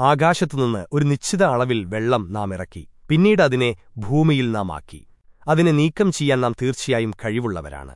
ആകാശത്തുനിന്ന് ഒരു നിശ്ചിത അളവിൽ വെള്ളം നാം ഇറക്കി. പിന്നീട് അതിനെ ഭൂമിയിൽ നാം ആക്കി. അതിനെ നീക്കം ചെയ്യാൻ നാം തീർച്ചയായും കഴിവുള്ളവരാണ്.